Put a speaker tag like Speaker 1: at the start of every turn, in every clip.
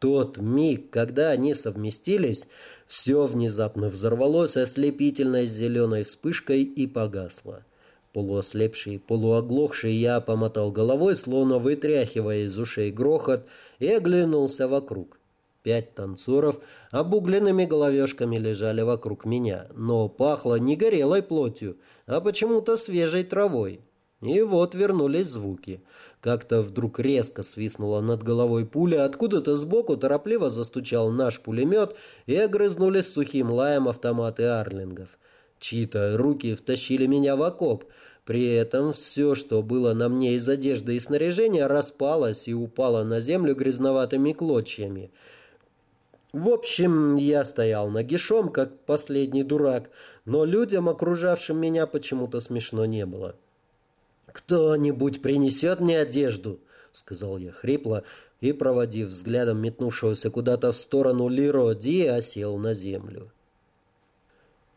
Speaker 1: тот миг, когда они совместились, все внезапно взорвалось ослепительной зеленой вспышкой и погасло. Полуослепший, полуоглохший я помотал головой, словно вытряхивая из ушей грохот, и оглянулся вокруг. Пять танцоров обугленными головешками лежали вокруг меня, но пахло не горелой плотью, а почему-то свежей травой. И вот вернулись звуки. Как-то вдруг резко свистнула над головой пуля, откуда-то сбоку торопливо застучал наш пулемет и огрызнулись сухим лаем автоматы арлингов. Чьи-то руки втащили меня в окоп. При этом все, что было на мне из одежды и снаряжения, распалось и упало на землю грязноватыми клочьями. В общем, я стоял нагишом, как последний дурак, но людям, окружавшим меня, почему-то смешно не было. «Кто-нибудь принесет мне одежду?» — сказал я хрипло и, проводив взглядом метнувшегося куда-то в сторону Лиро Ди, осел на землю.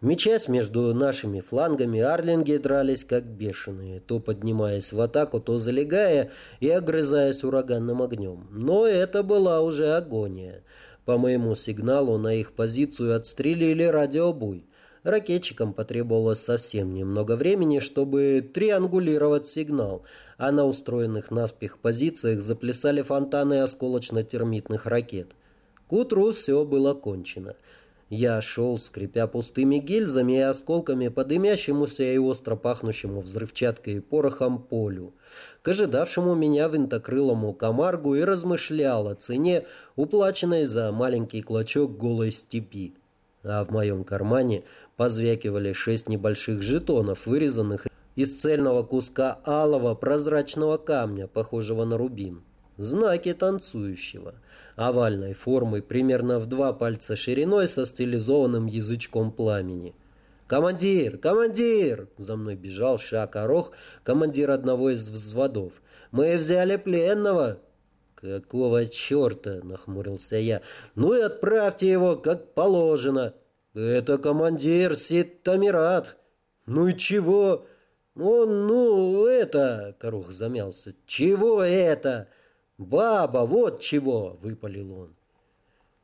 Speaker 1: Мечась между нашими флангами, арлинги дрались как бешеные, то поднимаясь в атаку, то залегая и огрызаясь ураганным огнем. Но это была уже агония. По моему сигналу на их позицию отстрелили радиобуй. Ракетчикам потребовалось совсем немного времени, чтобы триангулировать сигнал, а на устроенных наспех позициях заплясали фонтаны осколочно-термитных ракет. К утру все было кончено — я шел, скрипя пустыми гильзами и осколками по дымящемуся и остро пахнущему взрывчаткой и порохом полю, к ожидавшему меня винтокрылому комаргу и размышлял о цене, уплаченной за маленький клочок голой степи. А в моем кармане позвякивали шесть небольших жетонов, вырезанных из цельного куска алого прозрачного камня, похожего на рубин. Знаки танцующего — овальной формы, примерно в два пальца шириной, со стилизованным язычком пламени. «Командир! Командир!» За мной бежал Шак-Орох, командир одного из взводов. «Мы взяли пленного!» «Какого черта?» — нахмурился я. «Ну и отправьте его, как положено!» «Это командир Сит-Тамират!» «Ну и чего?» «Он, ну, это...» — Корух замялся. «Чего это?» «Баба, вот чего!» — выпалил он.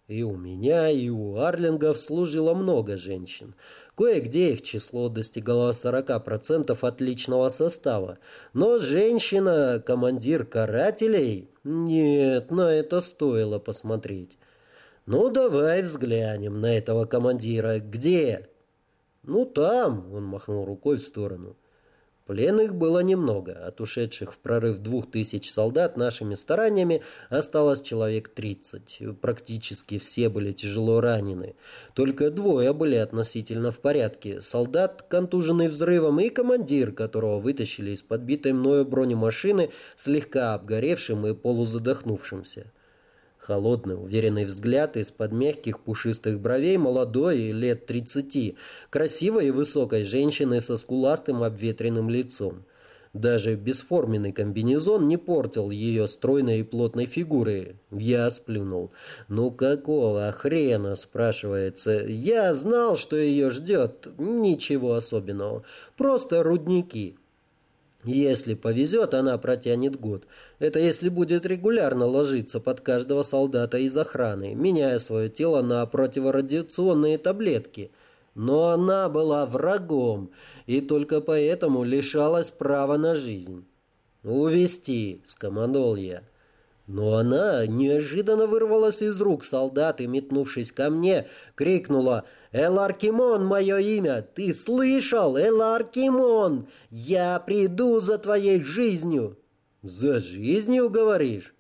Speaker 1: И у меня, и у Арлингов служило много женщин. Кое-где их число достигало 40% от личного состава. Но женщина, командир карателей? Нет, на это стоило посмотреть. Ну, давай взглянем на этого командира. Где? Ну, там, он махнул рукой в сторону. Пленных было немного. От ушедших в прорыв двух тысяч солдат нашими стараниями осталось человек тридцать. Практически все были тяжело ранены. Только двое были относительно в порядке. Солдат, контуженный взрывом, и командир, которого вытащили из подбитой мною бронемашины, слегка обгоревшим и полузадохнувшимся. Холодный, уверенный взгляд из-под мягких пушистых бровей молодой, лет тридцати, красивой и высокой женщины со скуластым обветренным лицом. Даже бесформенный комбинезон не портил ее стройной и плотной фигуры. Я сплюнул. «Ну какого хрена?» – спрашивается. «Я знал, что ее ждет. Ничего особенного. Просто рудники». Если повезет, она протянет год. Это если будет регулярно ложиться под каждого солдата из охраны, меняя свое тело на противорадиационные таблетки. Но она была врагом, и только поэтому лишалась права на жизнь. «Увести!» — скомандовал я. Но она неожиданно вырвалась из рук солдат и, метнувшись ко мне, крикнула «Эларкимон мое имя! Ты слышал, Эларкимон? Я приду за твоей жизнью!» «За жизнью, говоришь?»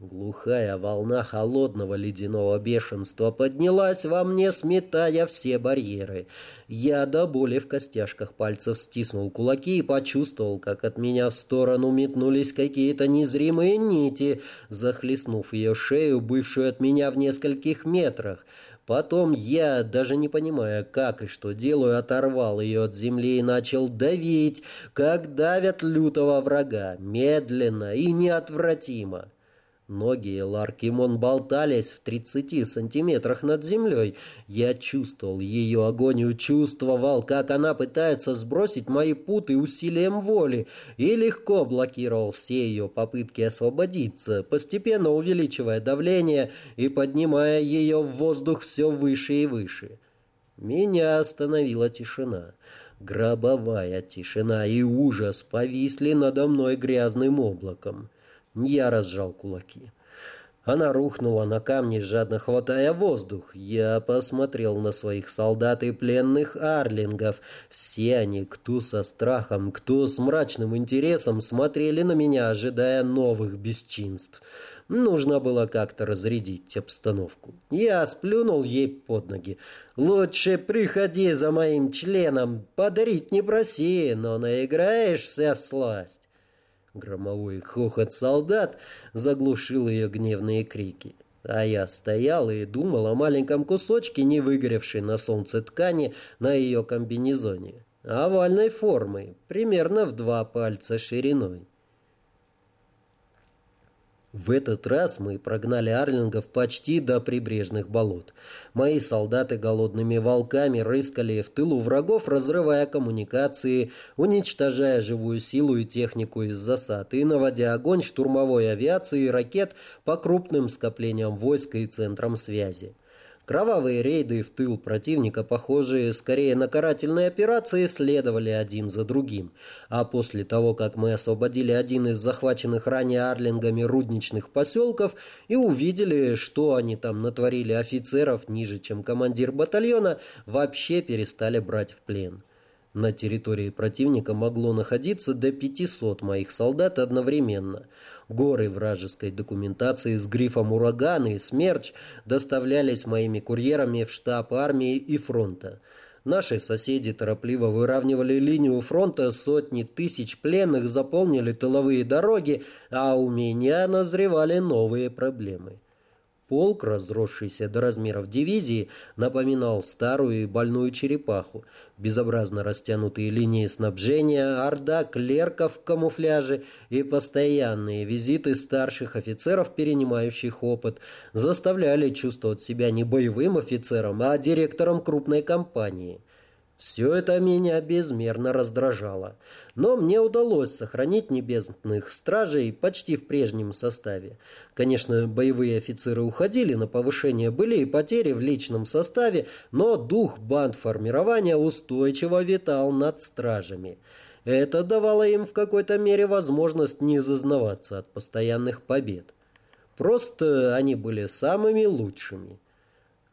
Speaker 1: Глухая волна холодного ледяного бешенства поднялась во мне, сметая все барьеры. Я до боли в костяшках пальцев стиснул кулаки и почувствовал, как от меня в сторону метнулись какие-то незримые нити, захлестнув ее шею, бывшую от меня в нескольких метрах. Потом я, даже не понимая, как и что делаю, оторвал ее от земли и начал давить, как давят лютого врага, медленно и неотвратимо. Ноги Ларкимон болтались в 30 сантиметрах над землей. Я чувствовал ее агонию, чувствовал, как она пытается сбросить мои путы усилием воли и легко блокировал все ее попытки освободиться, постепенно увеличивая давление и поднимая ее в воздух все выше и выше. Меня остановила тишина. Гробовая тишина и ужас повисли надо мной грязным облаком. Я разжал кулаки. Она рухнула на камни, жадно хватая воздух. Я посмотрел на своих солдат и пленных арлингов. Все они, кто со страхом, кто с мрачным интересом, смотрели на меня, ожидая новых бесчинств. Нужно было как-то разрядить обстановку. Я сплюнул ей под ноги. «Лучше приходи за моим членом. Подарить не проси, но наиграешься в сласть». Громовой хохот солдат заглушил ее гневные крики. А я стоял и думал о маленьком кусочке, не выгоревшей на солнце ткани на ее комбинезоне. Овальной формы, примерно в два пальца шириной. В этот раз мы прогнали арлингов почти до прибрежных болот. Мои солдаты голодными волками рыскали в тылу врагов, разрывая коммуникации, уничтожая живую силу и технику из засад и наводя огонь штурмовой авиации и ракет по крупным скоплениям войск и центрам связи. Кровавые рейды в тыл противника, похожие скорее на карательные операции, следовали один за другим. А после того, как мы освободили один из захваченных ранее арлингами рудничных поселков и увидели, что они там натворили офицеров ниже, чем командир батальона, вообще перестали брать в плен. На территории противника могло находиться до 500 моих солдат одновременно. Горы вражеской документации с грифом «Ураганы» и «Смерч» доставлялись моими курьерами в штаб армии и фронта. Наши соседи торопливо выравнивали линию фронта, сотни тысяч пленных заполнили тыловые дороги, а у меня назревали новые проблемы. Полк, разросшийся до размеров дивизии, напоминал старую и больную черепаху. Безобразно растянутые линии снабжения, орда клерков в камуфляже и постоянные визиты старших офицеров, перенимающих опыт, заставляли чувствовать себя не боевым офицером, а директором крупной компании. Все это меня безмерно раздражало. Но мне удалось сохранить небесных стражей почти в прежнем составе. Конечно, боевые офицеры уходили на повышение, были и потери в личном составе, но дух банд-формирования устойчиво витал над стражами. Это давало им в какой-то мере возможность не зазнаваться от постоянных побед. Просто они были самыми лучшими.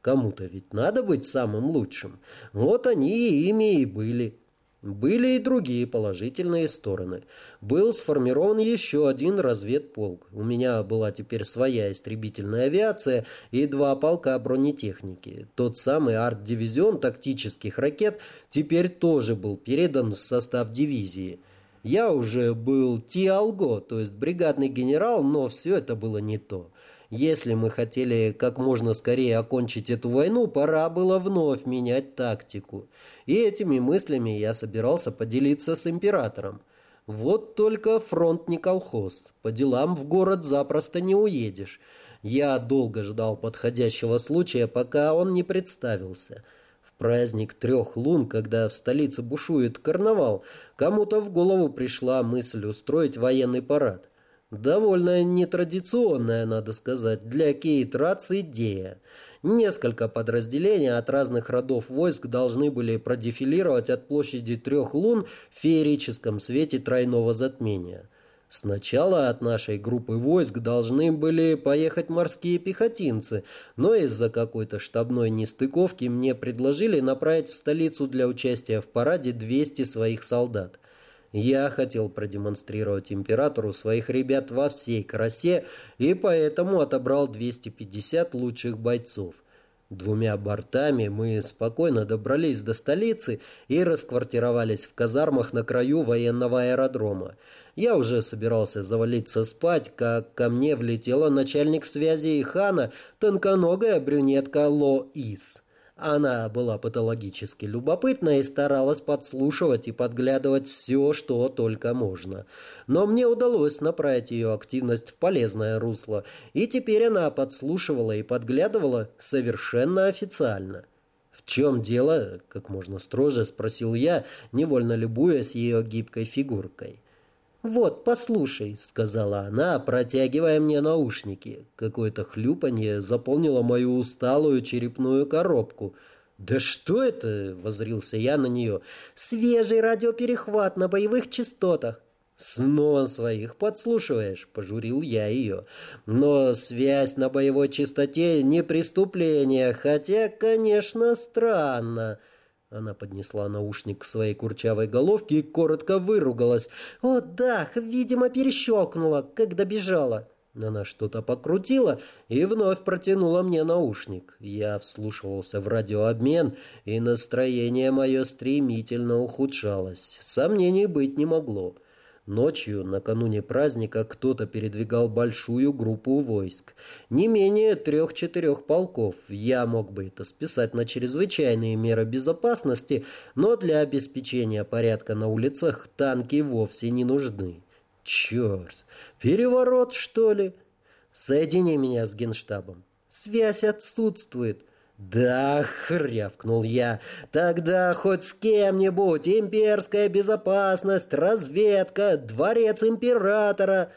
Speaker 1: Кому-то ведь надо быть самым лучшим. Вот они и ими и были. Были и другие положительные стороны. Был сформирован еще один разведполк. У меня была теперь своя истребительная авиация и два полка бронетехники. Тот самый арт-дивизион тактических ракет теперь тоже был передан в состав дивизии. Я уже был Тиалго, то есть бригадный генерал, но все это было не то. Если мы хотели как можно скорее окончить эту войну, пора было вновь менять тактику. И этими мыслями я собирался поделиться с императором. Вот только фронт не колхоз. По делам в город запросто не уедешь. Я долго ждал подходящего случая, пока он не представился. В праздник трех лун, когда в столице бушует карнавал, кому-то в голову пришла мысль устроить военный парад. Довольно нетрадиционная, надо сказать, для Кейтрац идея. Несколько подразделений от разных родов войск должны были продефилировать от площади трех лун в феерическом свете тройного затмения. Сначала от нашей группы войск должны были поехать морские пехотинцы, но из-за какой-то штабной нестыковки мне предложили направить в столицу для участия в параде 200 своих солдат. Я хотел продемонстрировать императору своих ребят во всей красе и поэтому отобрал 250 лучших бойцов. Двумя бортами мы спокойно добрались до столицы и расквартировались в казармах на краю военного аэродрома. Я уже собирался завалиться спать, как ко мне влетела начальник связи и хана, тонконогая брюнетка Ло Ис. Она была патологически любопытна и старалась подслушивать и подглядывать все, что только можно. Но мне удалось направить ее активность в полезное русло, и теперь она подслушивала и подглядывала совершенно официально. «В чем дело?» — как можно строже спросил я, невольно любуясь ее гибкой фигуркой. «Вот, послушай», — сказала она, протягивая мне наушники. Какое-то хлюпанье заполнило мою усталую черепную коробку. «Да что это?» — возрился я на нее. «Свежий радиоперехват на боевых частотах». «Снова своих подслушиваешь», — пожурил я ее. «Но связь на боевой частоте не преступление, хотя, конечно, странно». Она поднесла наушник к своей курчавой головке и коротко выругалась. «О, да, видимо, перещелкнула, когда бежала». Она что-то покрутила и вновь протянула мне наушник. Я вслушивался в радиообмен, и настроение мое стремительно ухудшалось. Сомнений быть не могло. Ночью, накануне праздника, кто-то передвигал большую группу войск. Не менее трех-четырех полков. Я мог бы это списать на чрезвычайные меры безопасности, но для обеспечения порядка на улицах танки вовсе не нужны. Черт, переворот, что ли? Соедини меня с генштабом. Связь отсутствует. «Да, — рявкнул я, — тогда хоть с кем-нибудь, имперская безопасность, разведка, дворец императора.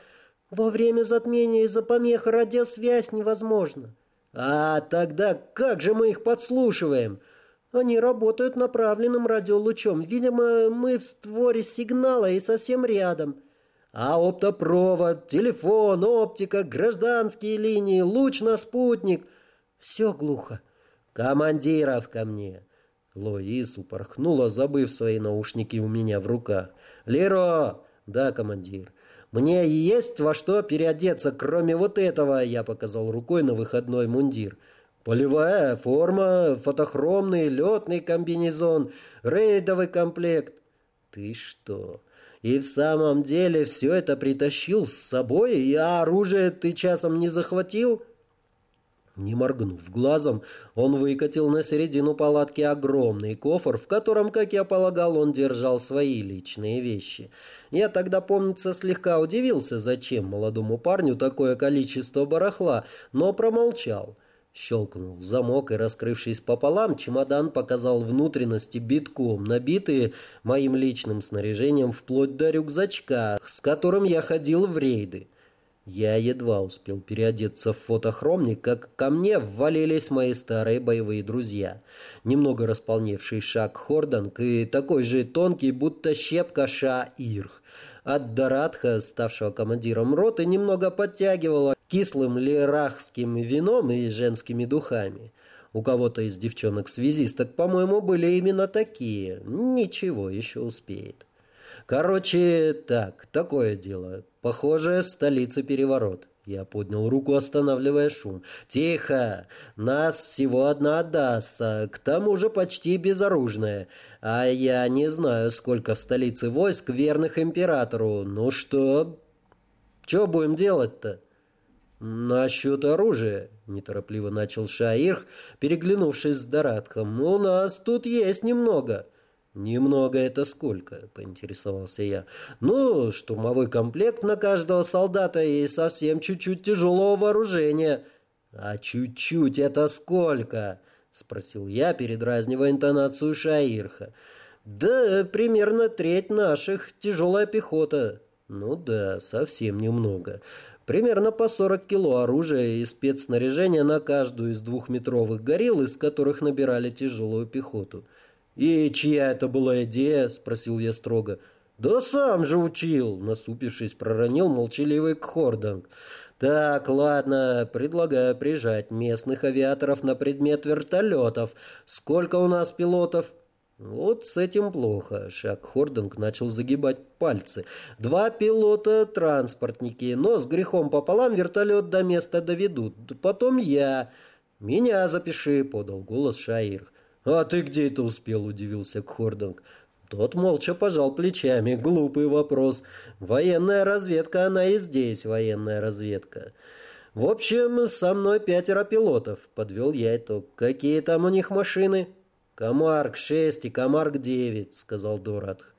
Speaker 1: Во время затмения из-за помех радиосвязь невозможна. А тогда как же мы их подслушиваем?» Они работают направленным радиолучом. Видимо, мы в створе сигнала и совсем рядом. А оптопровод, телефон, оптика, гражданские линии, луч на спутник — все глухо. «Командиров ко мне!» Лоис упорхнула, забыв свои наушники у меня в руках. «Леро!» «Да, командир». «Мне есть во что переодеться, кроме вот этого!» Я показал рукой на выходной мундир. «Полевая форма, фотохромный летный комбинезон, рейдовый комплект». «Ты что?» И в самом деле все это притащил с собой, и оружие ты часом не захватил?» Не моргнув глазом, он выкатил на середину палатки огромный кофр, в котором, как я полагал, он держал свои личные вещи. Я тогда, помнится, слегка удивился, зачем молодому парню такое количество барахла, но промолчал. Щелкнул замок и, раскрывшись пополам, чемодан показал внутренности битком, набитые моим личным снаряжением вплоть до рюкзачка, с которым я ходил в рейды. Я едва успел переодеться в фотохромник, как ко мне ввалились мои старые боевые друзья. Немного располневший шаг Хорданг и такой же тонкий, будто щепка Ша Ирх. От Даратха, ставшего командиром роты, немного подтягивало кислым лирахским вином и женскими духами. У кого-то из девчонок-связисток, по-моему, были именно такие. Ничего, еще успеет. Короче, так, такое дело. Похоже, в столице переворот. Я поднял руку, останавливая шум. «Тихо! Нас всего одна отдастся, к тому же почти безоружная. А я не знаю, сколько в столице войск, верных императору. Ну что? Что будем делать-то?» «Насчет оружия», — неторопливо начал Шаирх, переглянувшись с Даратхом. «У нас тут есть немного». «Немного это сколько?» — поинтересовался я. «Ну, штурмовой комплект на каждого солдата и совсем чуть-чуть тяжелого вооружения». «А чуть-чуть это сколько?» — спросил я, передразнивая интонацию Шаирха. «Да, примерно треть наших, тяжелая пехота». «Ну да, совсем немного. Примерно по 40 кило оружия и спецснаряжения на каждую из двухметровых горилл, из которых набирали тяжелую пехоту». «И чья это была идея?» – спросил я строго. «Да сам же учил!» – насупившись, проронил молчаливый Кхорданг. «Так, ладно, предлагаю прижать местных авиаторов на предмет вертолетов. Сколько у нас пилотов?» Вот с этим плохо. Шак Хординг начал загибать пальцы. Два пилота транспортники, но с грехом пополам вертолет до места доведут. Потом я. Меня запиши, подал голос Шаир. «А ты где это успел?» – удивился Кхординг. Тот молча пожал плечами. Глупый вопрос. Военная разведка, она и здесь военная разведка. В общем, со мной пятеро пилотов. Подвел я итог. Какие там у них машины? «Комарк-6 и Комарк-9», — сказал Доратх.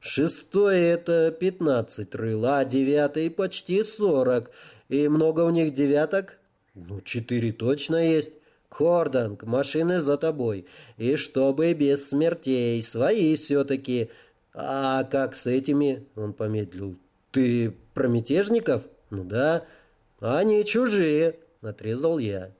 Speaker 1: «Шестой — это пятнадцать рыл, а девятый — почти сорок. И много у них девяток?» «Ну, четыре точно есть». «Корданг, машины за тобой. И чтобы без смертей, свои все-таки. А как с этими?» Он помедлил. «Ты про мятежников?» «Ну да». «Они чужие», — отрезал я.